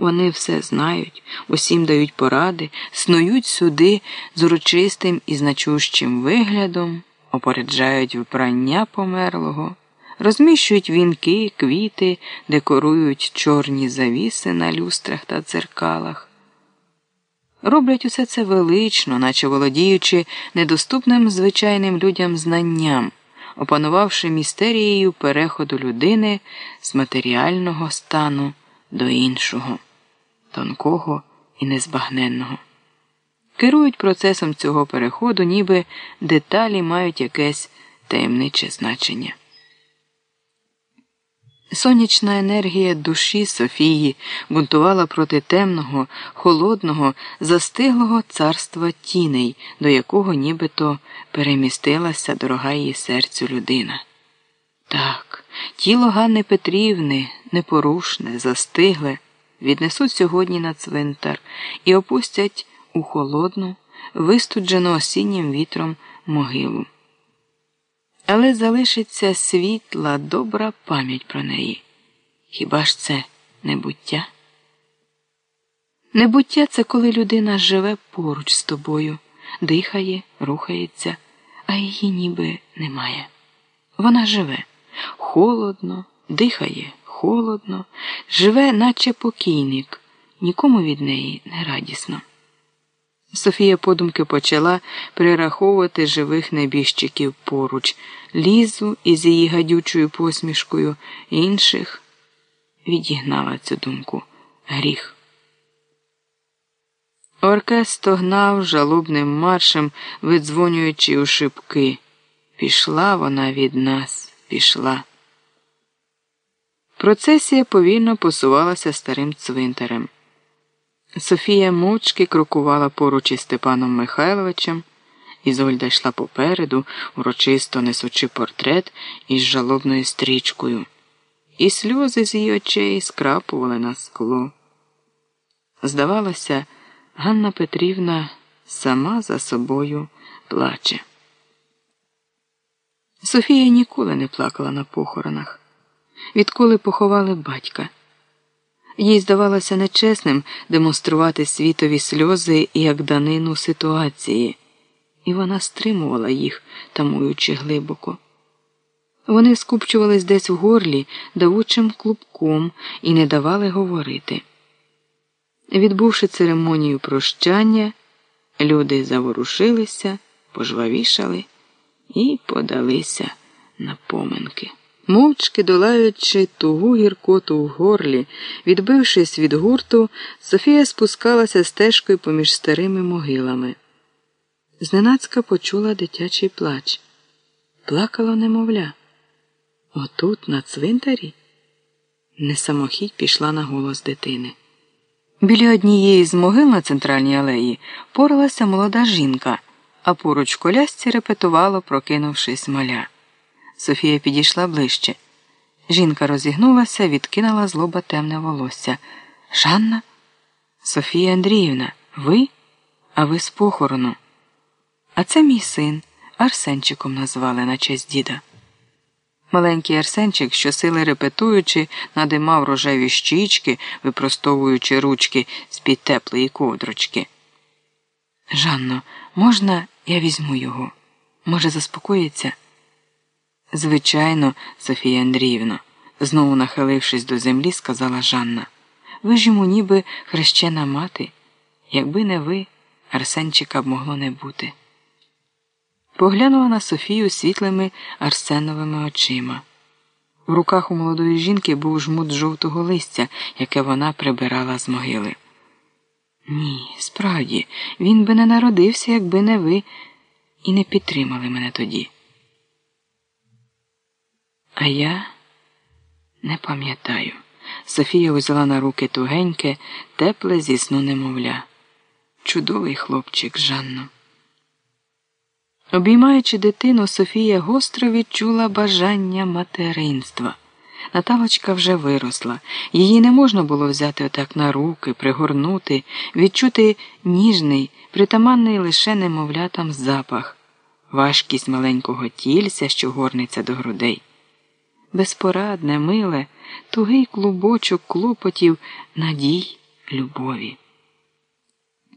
Вони все знають, усім дають поради, снують сюди з урочистим і значущим виглядом, опереджають вбрання померлого, розміщують вінки, квіти, декорують чорні завіси на люстрах та дзеркалах. Роблять усе це велично, наче володіючи недоступним звичайним людям знанням, опанувавши містерією переходу людини з матеріального стану до іншого, тонкого і незбагненного. Керують процесом цього переходу, ніби деталі мають якесь таємниче значення. Сонячна енергія душі Софії бунтувала проти темного, холодного, застиглого царства тіней, до якого нібито перемістилася дорога її серцю людина. Так, тіло Ганни Петрівни непорушне, застигле, віднесуть сьогодні на цвинтар і опустять у холодну, вистуджену осіннім вітром могилу але залишиться світла, добра пам'ять про неї. Хіба ж це небуття? Небуття це коли людина живе поруч з тобою, дихає, рухається, а її ніби немає. Вона живе холодно, дихає холодно, живе, наче покійник, нікому від неї не радісно. Софія подумки почала перераховувати живих небіжчиків поруч, лізу із її гадючою посмішкою, інших відігнала цю думку гріх. Оркестр стогнав жалобним маршем, видзвонюючи у шибки. Пішла вона від нас, пішла. Процесія повільно посувалася старим цвинтарем. Софія мовчки крокувала поруч із Степаном Михайловичем, Ізольда йшла попереду, урочисто несучи портрет із жалобною стрічкою, і сльози з її очей скрапували на скло. Здавалося, Ганна Петрівна сама за собою плаче. Софія ніколи не плакала на похоронах, відколи поховали батька. Їй здавалося нечесним демонструвати світові сльози як данину ситуації, і вона стримувала їх, тамуючи глибоко. Вони скупчувались десь в горлі давучим клубком і не давали говорити. Відбувши церемонію прощання, люди заворушилися, пожвавішали і подалися на поминки. Мовчки долаючи тугу гіркоту в горлі, відбившись від гурту, Софія спускалася стежкою поміж старими могилами. Зненацька почула дитячий плач. Плакала немовля. Отут, на цвинтарі? Не самохідь пішла на голос дитини. Біля однієї з могил на центральній алеї поралася молода жінка, а поруч колясці репетувало, прокинувшись маля. Софія підійшла ближче. Жінка розігнулася, відкинула злоба темне волосся. Жанна? Софія Андріївна, ви? А ви з похорону. А це мій син. Арсенчиком назвали на честь діда. Маленький Арсенчик, щосили репетуючи, надимав рожеві щічки, випростовуючи ручки з-під теплої ковдрочки. Жанно, можна я візьму його? Може, заспокоїться? Звичайно, Софія Андріївна, знову нахилившись до землі, сказала Жанна. Ви ж йому ніби хрещена мати. Якби не ви, Арсенчика б могло не бути. Поглянула на Софію світлими Арсеновими очима. В руках у молодої жінки був жмут жовтого листя, яке вона прибирала з могили. Ні, справді, він би не народився, якби не ви, і не підтримали мене тоді. А я не пам'ятаю. Софія взяла на руки тугеньке, тепле зі сну немовля. Чудовий хлопчик Жанно. Обіймаючи дитину, Софія гостро відчула бажання материнства. Наталочка вже виросла, її не можна було взяти отак на руки, пригорнути, відчути ніжний, притаманний лише немовлятам запах, важкість маленького тільця, що горниться до грудей безпорадне, миле, тугий клубочок клопотів, надій, любові.